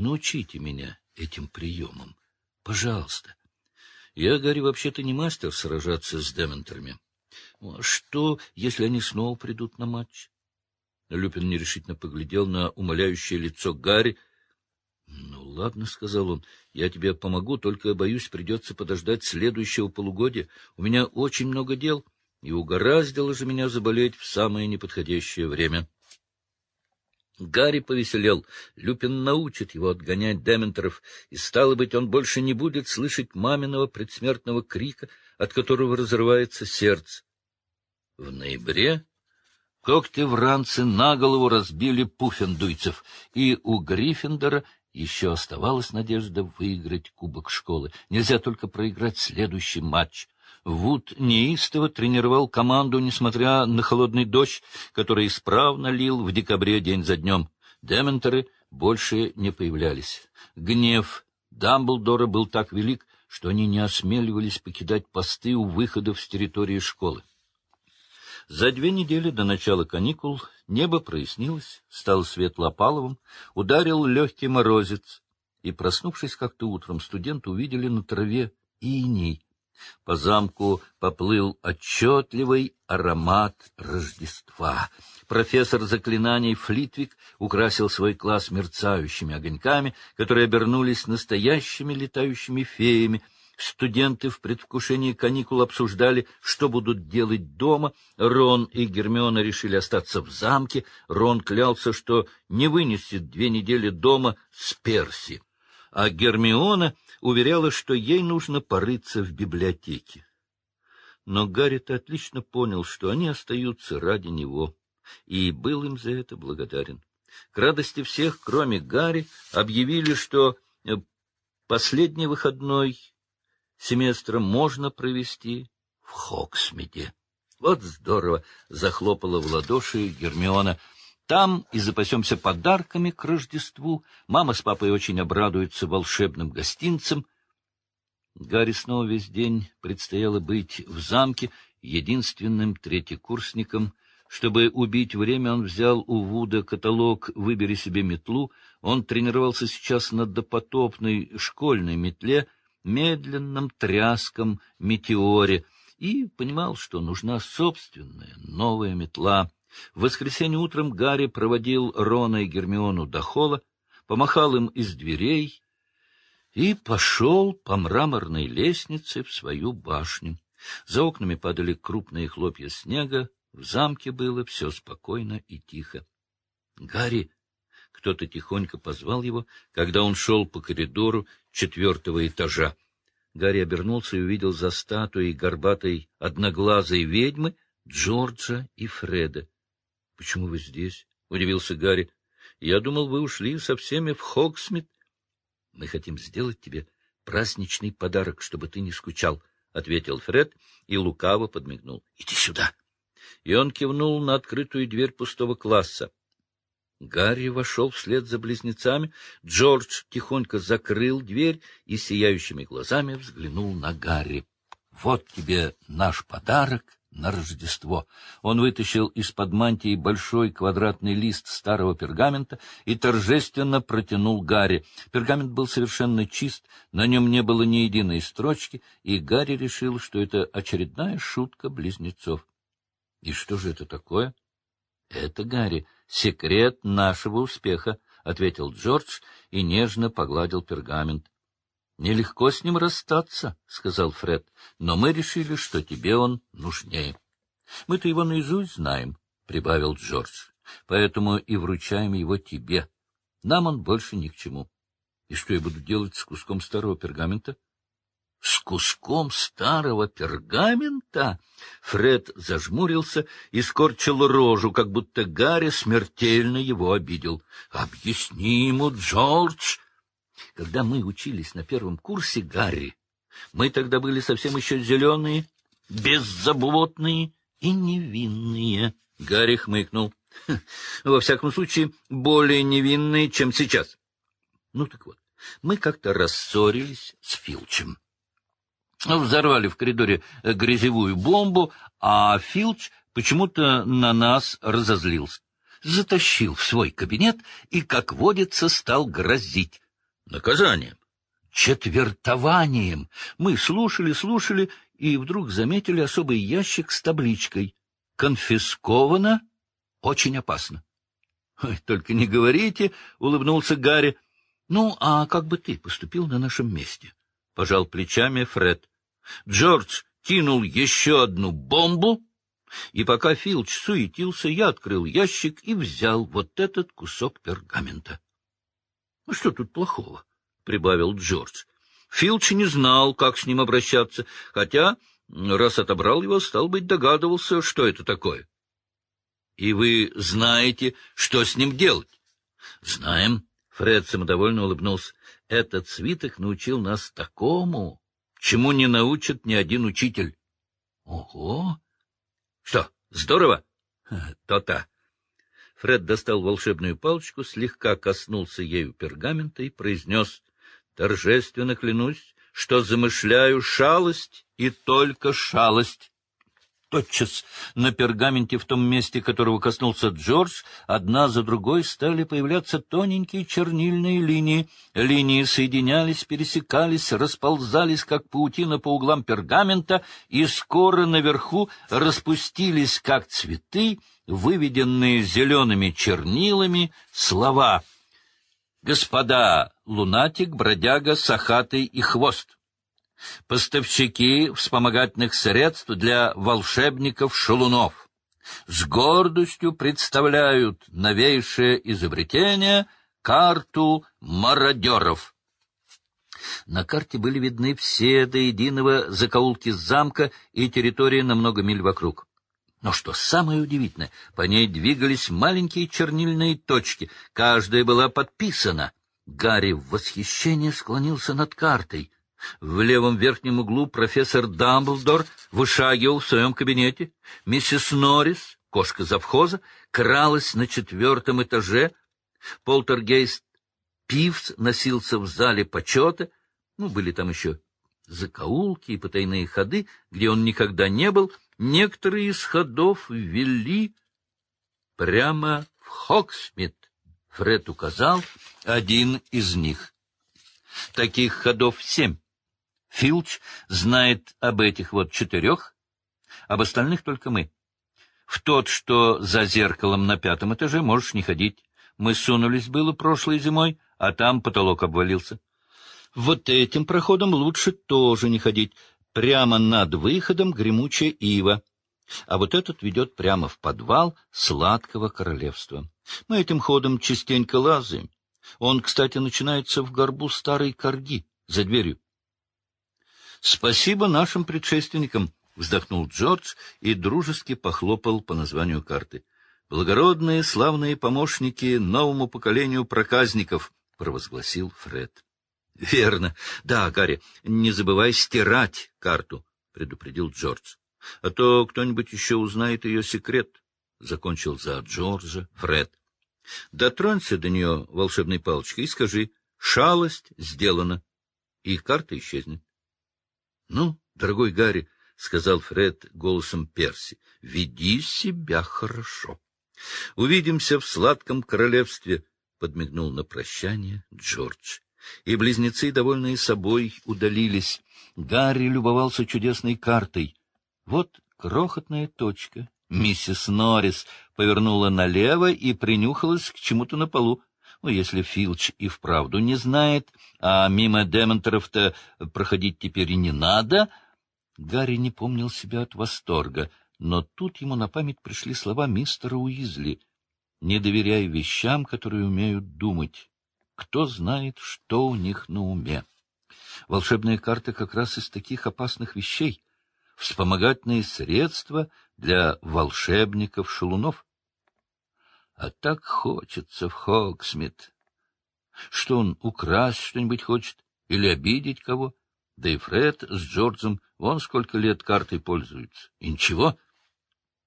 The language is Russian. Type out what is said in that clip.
Научите меня этим приемам. Пожалуйста. Я, Гарри, вообще-то не мастер сражаться с дементорами. А что, если они снова придут на матч? Люпин нерешительно поглядел на умоляющее лицо Гарри. — Ну, ладно, — сказал он, — я тебе помогу, только, боюсь, придется подождать следующего полугодия. У меня очень много дел, и угораздило же меня заболеть в самое неподходящее время. Гарри повеселел. Люпин научит его отгонять дементоров, и, стало быть, он больше не будет слышать маминого предсмертного крика, от которого разрывается сердце. В ноябре когти-вранцы на голову разбили пуффендуйцев, и у Гриффиндора еще оставалась надежда выиграть кубок школы. Нельзя только проиграть следующий матч. Вуд неистово тренировал команду, несмотря на холодный дождь, который исправно лил в декабре день за днем. Дементоры больше не появлялись. Гнев Дамблдора был так велик, что они не осмеливались покидать посты у выходов с территории школы. За две недели до начала каникул небо прояснилось, стало светло-опаловым, ударил легкий морозец, и, проснувшись как-то утром, студенты увидели на траве иней, по замку поплыл отчетливый аромат Рождества. Профессор заклинаний Флитвик украсил свой класс мерцающими огоньками, которые обернулись настоящими летающими феями. Студенты в предвкушении каникул обсуждали, что будут делать дома. Рон и Гермиона решили остаться в замке. Рон клялся, что не вынесет две недели дома с Перси. А Гермиона уверяла, что ей нужно порыться в библиотеке. Но Гарри-то отлично понял, что они остаются ради него, и был им за это благодарен. К радости всех, кроме Гарри, объявили, что э, последний выходной семестра можно провести в Хоксмиде. Вот здорово! — захлопала в ладоши Гермиона — там и запасемся подарками к Рождеству. Мама с папой очень обрадуются волшебным гостинцам. Гарри снова весь день предстояло быть в замке единственным третьекурсником. Чтобы убить время, он взял у Вуда каталог «Выбери себе метлу». Он тренировался сейчас на допотопной школьной метле, медленном тряском метеоре, и понимал, что нужна собственная новая метла — в воскресенье утром Гарри проводил Рона и Гермиону до холла, помахал им из дверей и пошел по мраморной лестнице в свою башню. За окнами падали крупные хлопья снега, в замке было все спокойно и тихо. — Гарри! — кто-то тихонько позвал его, когда он шел по коридору четвертого этажа. Гарри обернулся и увидел за статуей горбатой одноглазой ведьмы Джорджа и Фреда. — Почему вы здесь? — удивился Гарри. — Я думал, вы ушли со всеми в Хогсмит. — Мы хотим сделать тебе праздничный подарок, чтобы ты не скучал, — ответил Фред и лукаво подмигнул. — Иди сюда. И он кивнул на открытую дверь пустого класса. Гарри вошел вслед за близнецами. Джордж тихонько закрыл дверь и сияющими глазами взглянул на Гарри. — Вот тебе наш подарок на Рождество. Он вытащил из-под мантии большой квадратный лист старого пергамента и торжественно протянул Гарри. Пергамент был совершенно чист, на нем не было ни единой строчки, и Гарри решил, что это очередная шутка близнецов. — И что же это такое? — Это, Гарри, секрет нашего успеха, — ответил Джордж и нежно погладил пергамент. Нелегко с ним расстаться, — сказал Фред, — но мы решили, что тебе он нужнее. — Мы-то его наизусть знаем, — прибавил Джордж, — поэтому и вручаем его тебе. Нам он больше ни к чему. И что я буду делать с куском старого пергамента? — С куском старого пергамента? Фред зажмурился и скорчил рожу, как будто Гарри смертельно его обидел. — Объясни ему, Джордж! Когда мы учились на первом курсе, Гарри, мы тогда были совсем еще зеленые, беззаботные и невинные. Гарри хмыкнул. Во всяком случае, более невинные, чем сейчас. Ну так вот, мы как-то рассорились с Филчем. Взорвали в коридоре грязевую бомбу, а Филч почему-то на нас разозлился. Затащил в свой кабинет и, как водится, стал грозить. Наказанием. Четвертованием. Мы слушали, слушали, и вдруг заметили особый ящик с табличкой «Конфисковано, очень опасно». — Только не говорите, — улыбнулся Гарри. — Ну, а как бы ты поступил на нашем месте? — пожал плечами Фред. Джордж кинул еще одну бомбу, и пока Филч суетился, я открыл ящик и взял вот этот кусок пергамента. — Ну, что тут плохого? — прибавил Джордж. Филч не знал, как с ним обращаться, хотя, раз отобрал его, стал быть, догадывался, что это такое. — И вы знаете, что с ним делать? — Знаем. Фред самодовольно улыбнулся. — Этот свиток научил нас такому, чему не научит ни один учитель. — Ого! Что, здорово? — То-то. Фред достал волшебную палочку, слегка коснулся ею пергамента и произнес, торжественно клянусь, что замышляю шалость и только шалость. Тотчас на пергаменте в том месте, которого коснулся Джордж, одна за другой стали появляться тоненькие чернильные линии. Линии соединялись, пересекались, расползались, как паутина по углам пергамента, и скоро наверху распустились, как цветы, выведенные зелеными чернилами, слова «Господа лунатик, бродяга, сахатый и хвост» поставщики вспомогательных средств для волшебников-шалунов. С гордостью представляют новейшее изобретение — карту мародеров. На карте были видны все до единого закоулки замка и территории на много миль вокруг. Но что самое удивительное, по ней двигались маленькие чернильные точки, каждая была подписана. Гарри в восхищении склонился над картой — в левом верхнем углу профессор Дамблдор вышагивал в своем кабинете. Миссис Норрис, кошка завхоза, кралась на четвертом этаже. Полтергейст Пивс носился в зале почета. Ну, были там еще закоулки и потайные ходы, где он никогда не был. Некоторые из ходов ввели прямо в Хоксмит. Фред указал один из них. Таких ходов семь. Филч знает об этих вот четырех, об остальных только мы. В тот, что за зеркалом на пятом этаже, можешь не ходить. Мы сунулись было прошлой зимой, а там потолок обвалился. Вот этим проходом лучше тоже не ходить. Прямо над выходом гремучая ива. А вот этот ведет прямо в подвал сладкого королевства. Мы этим ходом частенько лазаем. Он, кстати, начинается в горбу старой корги за дверью. Спасибо нашим предшественникам, — вздохнул Джордж и дружески похлопал по названию карты. Благородные, славные помощники новому поколению проказников, — провозгласил Фред. — Верно. Да, Гарри, не забывай стирать карту, — предупредил Джордж. — А то кто-нибудь еще узнает ее секрет, — закончил за Джорджа Фред. — Дотронься до нее волшебной палочкой и скажи «шалость сделана», и карта исчезнет. — Ну, дорогой Гарри, — сказал Фред голосом Перси, — веди себя хорошо. — Увидимся в сладком королевстве, — подмигнул на прощание Джордж. И близнецы, довольные собой, удалились. Гарри любовался чудесной картой. Вот крохотная точка. Миссис Норрис повернула налево и принюхалась к чему-то на полу. Ну, если Филч и вправду не знает, а мимо Демонтеров-то проходить теперь и не надо... Гарри не помнил себя от восторга, но тут ему на память пришли слова мистера Уизли. «Не доверяй вещам, которые умеют думать. Кто знает, что у них на уме?» Волшебная карта как раз из таких опасных вещей. Вспомогательные средства для волшебников-шалунов. А так хочется в Хоксмит. Что он, украсть что-нибудь хочет? Или обидеть кого? Да и Фред с Джорджем вон сколько лет картой пользуются. И ничего,